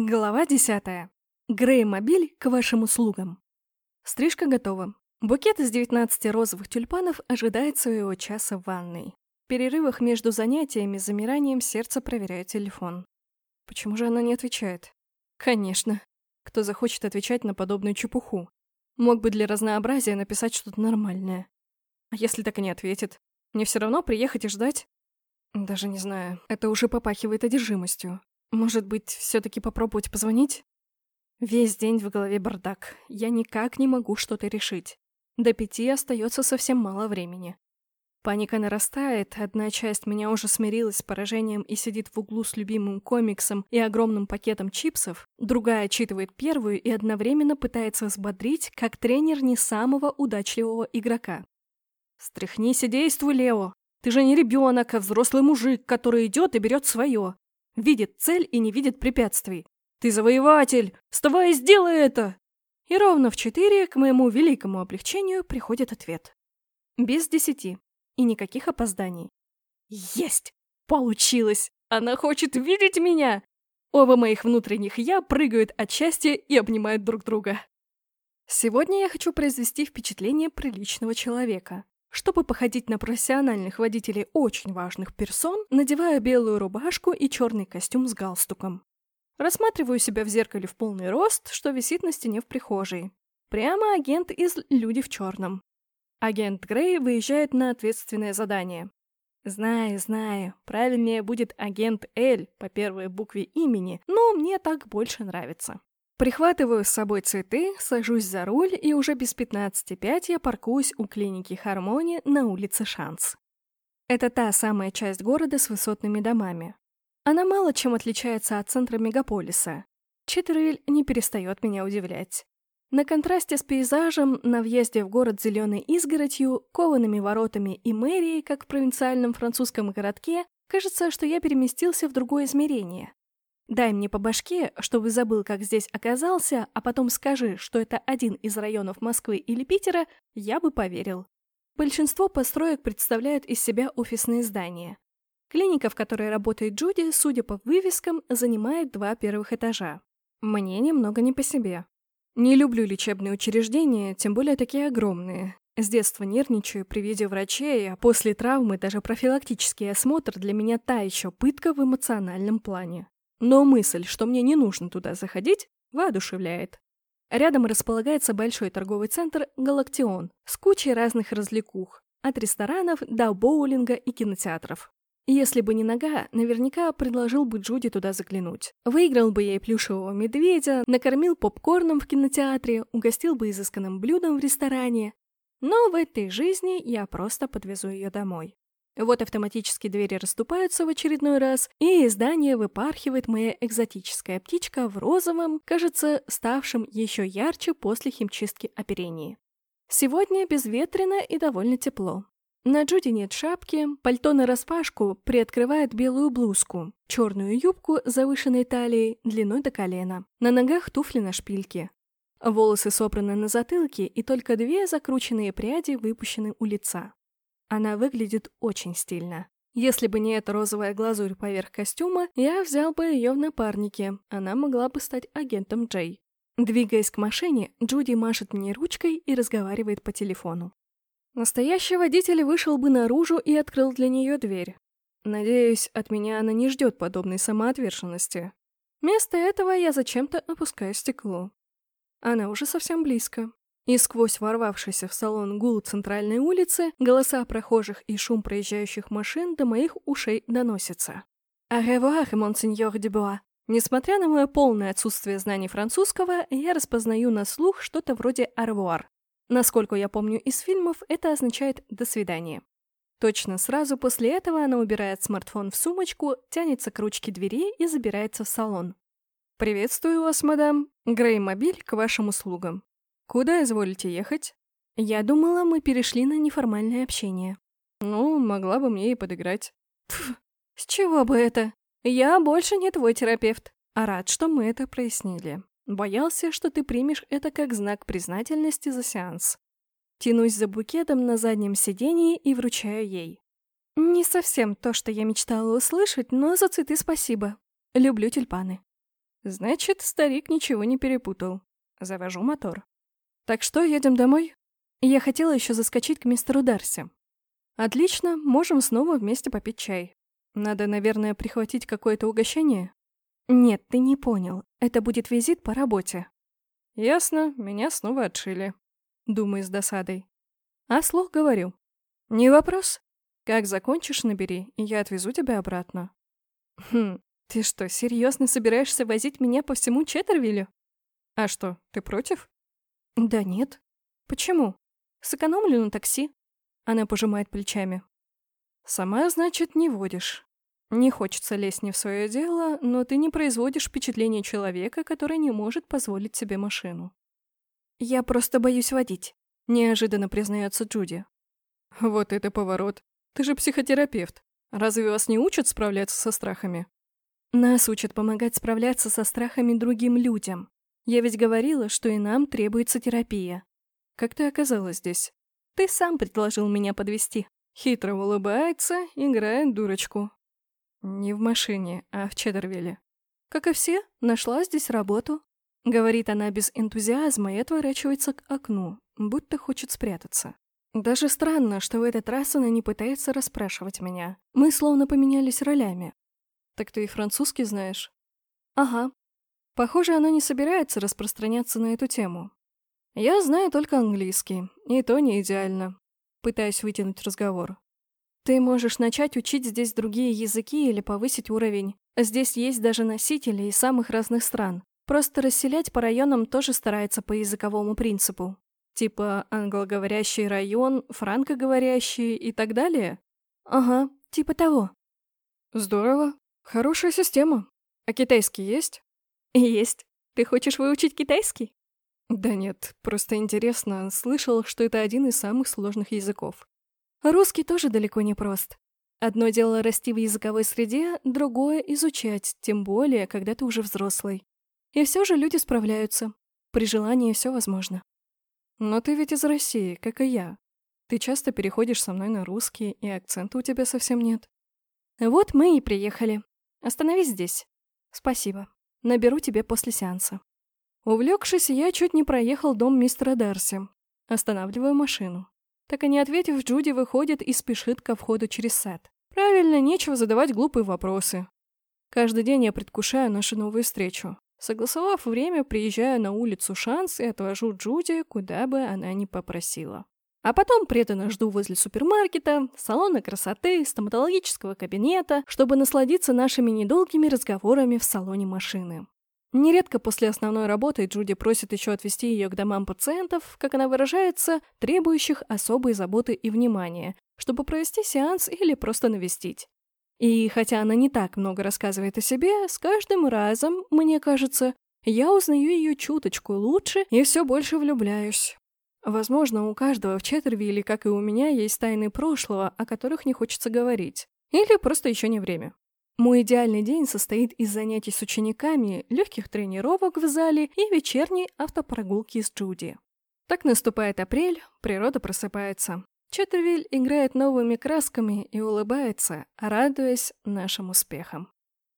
Глава 10. Грей-мобиль к вашим услугам. Стрижка готова. Букет из 19 розовых тюльпанов ожидает своего часа в ванной. В перерывах между занятиями замиранием сердца проверяю телефон. Почему же она не отвечает? Конечно. Кто захочет отвечать на подобную чепуху? Мог бы для разнообразия написать что-то нормальное. А если так и не ответит? Мне все равно приехать и ждать? Даже не знаю. Это уже попахивает одержимостью. Может быть, все-таки попробовать позвонить? Весь день в голове бардак. Я никак не могу что-то решить. До пяти остается совсем мало времени. Паника нарастает, одна часть меня уже смирилась с поражением и сидит в углу с любимым комиксом и огромным пакетом чипсов, другая отчитывает первую и одновременно пытается взбодрить, как тренер не самого удачливого игрока. «Стряхнись и действуй, Лео! Ты же не ребенок, а взрослый мужик, который идет и берет свое. Видит цель и не видит препятствий. «Ты завоеватель! Вставай и сделай это!» И ровно в четыре, к моему великому облегчению, приходит ответ. Без десяти. И никаких опозданий. Есть! Получилось! Она хочет видеть меня! Оба моих внутренних «я» прыгают от счастья и обнимают друг друга. Сегодня я хочу произвести впечатление приличного человека. Чтобы походить на профессиональных водителей очень важных персон, надеваю белую рубашку и черный костюм с галстуком. Рассматриваю себя в зеркале в полный рост, что висит на стене в прихожей. Прямо агент из «Люди в черном». Агент Грей выезжает на ответственное задание. Знаю, знаю, правильнее будет агент Л по первой букве имени, но мне так больше нравится. Прихватываю с собой цветы, сажусь за руль и уже без 15.5 я паркуюсь у клиники Хармони на улице Шанс. Это та самая часть города с высотными домами. Она мало чем отличается от центра мегаполиса. Читервиль не перестает меня удивлять. На контрасте с пейзажем, на въезде в город зеленой изгородью, коваными воротами и мэрией, как в провинциальном французском городке, кажется, что я переместился в другое измерение. Дай мне по башке, чтобы забыл, как здесь оказался, а потом скажи, что это один из районов Москвы или Питера, я бы поверил. Большинство построек представляют из себя офисные здания. Клиника, в которой работает Джуди, судя по вывескам, занимает два первых этажа. Мне немного не по себе. Не люблю лечебные учреждения, тем более такие огромные. С детства нервничаю при виде врачей, а после травмы даже профилактический осмотр для меня та еще пытка в эмоциональном плане. Но мысль, что мне не нужно туда заходить, воодушевляет. Рядом располагается большой торговый центр «Галактион» с кучей разных развлекух, от ресторанов до боулинга и кинотеатров. Если бы не нога, наверняка предложил бы Джуди туда заглянуть. Выиграл бы ей плюшевого медведя, накормил попкорном в кинотеатре, угостил бы изысканным блюдом в ресторане. Но в этой жизни я просто подвезу ее домой. Вот автоматически двери расступаются в очередной раз, и из здания выпархивает моя экзотическая птичка в розовом, кажется, ставшем еще ярче после химчистки оперении. Сегодня безветренно и довольно тепло. На Джуди нет шапки, пальто нараспашку приоткрывает белую блузку, черную юбку с завышенной талией длиной до колена. На ногах туфли на шпильке. Волосы собраны на затылке, и только две закрученные пряди выпущены у лица. Она выглядит очень стильно. Если бы не эта розовая глазурь поверх костюма, я взял бы ее в напарнике. Она могла бы стать агентом Джей. Двигаясь к машине, Джуди машет мне ручкой и разговаривает по телефону. Настоящий водитель вышел бы наружу и открыл для нее дверь. Надеюсь, от меня она не ждет подобной самоотверженности. Вместо этого я зачем-то опускаю стекло. Она уже совсем близко и сквозь ворвавшийся в салон гул центральной улицы, голоса прохожих и шум проезжающих машин до моих ушей доносятся. «Аревуар, монсеньор Дебуа!» Несмотря на мое полное отсутствие знаний французского, я распознаю на слух что-то вроде «арвуар». Насколько я помню из фильмов, это означает «до свидания». Точно сразу после этого она убирает смартфон в сумочку, тянется к ручке двери и забирается в салон. «Приветствую вас, мадам. Грей-мобиль к вашим услугам. «Куда изволите ехать?» Я думала, мы перешли на неформальное общение. Ну, могла бы мне и подыграть. Пф, с чего бы это? Я больше не твой терапевт. А рад, что мы это прояснили. Боялся, что ты примешь это как знак признательности за сеанс. Тянусь за букетом на заднем сидении и вручаю ей. Не совсем то, что я мечтала услышать, но за цветы спасибо. Люблю тюльпаны. Значит, старик ничего не перепутал. Завожу мотор. Так что, едем домой? Я хотела еще заскочить к мистеру Дарси. Отлично, можем снова вместе попить чай. Надо, наверное, прихватить какое-то угощение? Нет, ты не понял. Это будет визит по работе. Ясно, меня снова отшили. Думаю с досадой. А слух говорю. Не вопрос. Как закончишь, набери, и я отвезу тебя обратно. Хм, ты что, серьезно собираешься возить меня по всему Четтервиллю? А что, ты против? Да нет. Почему? Сэкономлю на такси. Она пожимает плечами. Сама, значит, не водишь. Не хочется лезть не в свое дело, но ты не производишь впечатление человека, который не может позволить себе машину. Я просто боюсь водить, неожиданно признается Джуди. Вот это поворот. Ты же психотерапевт. Разве вас не учат справляться со страхами? Нас учат помогать справляться со страхами другим людям. Я ведь говорила, что и нам требуется терапия. Как ты оказалась здесь? Ты сам предложил меня подвести. Хитро улыбается, играет дурочку. Не в машине, а в Чеддервилле. Как и все, нашла здесь работу. Говорит она без энтузиазма и отворачивается к окну, будто хочет спрятаться. Даже странно, что в этот раз она не пытается расспрашивать меня. Мы словно поменялись ролями. Так ты и французский знаешь? Ага. Похоже, она не собирается распространяться на эту тему. Я знаю только английский, и то не идеально. Пытаюсь вытянуть разговор. Ты можешь начать учить здесь другие языки или повысить уровень. Здесь есть даже носители из самых разных стран. Просто расселять по районам тоже старается по языковому принципу. Типа англоговорящий район, франкоговорящий и так далее? Ага, типа того. Здорово. Хорошая система. А китайский есть? Есть. Ты хочешь выучить китайский? Да нет, просто интересно. Слышал, что это один из самых сложных языков. Русский тоже далеко не прост. Одно дело расти в языковой среде, другое — изучать, тем более, когда ты уже взрослый. И все же люди справляются. При желании все возможно. Но ты ведь из России, как и я. Ты часто переходишь со мной на русский, и акцента у тебя совсем нет. Вот мы и приехали. Остановись здесь. Спасибо. Наберу тебе после сеанса. Увлекшись, я чуть не проехал дом мистера Дарси. Останавливаю машину. Так и не ответив, Джуди выходит и спешит ко входу через сад. Правильно, нечего задавать глупые вопросы. Каждый день я предвкушаю нашу новую встречу. Согласовав время, приезжаю на улицу Шанс и отвожу Джуди, куда бы она ни попросила. А потом преданно жду возле супермаркета, салона красоты, стоматологического кабинета, чтобы насладиться нашими недолгими разговорами в салоне машины. Нередко после основной работы Джуди просит еще отвезти ее к домам пациентов, как она выражается, требующих особой заботы и внимания, чтобы провести сеанс или просто навестить. И хотя она не так много рассказывает о себе, с каждым разом, мне кажется, я узнаю ее чуточку лучше и все больше влюбляюсь. Возможно, у каждого в Четтервилле, как и у меня, есть тайны прошлого, о которых не хочется говорить. Или просто еще не время. Мой идеальный день состоит из занятий с учениками, легких тренировок в зале и вечерней автопрогулки с Джуди. Так наступает апрель, природа просыпается. Четтервиль играет новыми красками и улыбается, радуясь нашим успехам.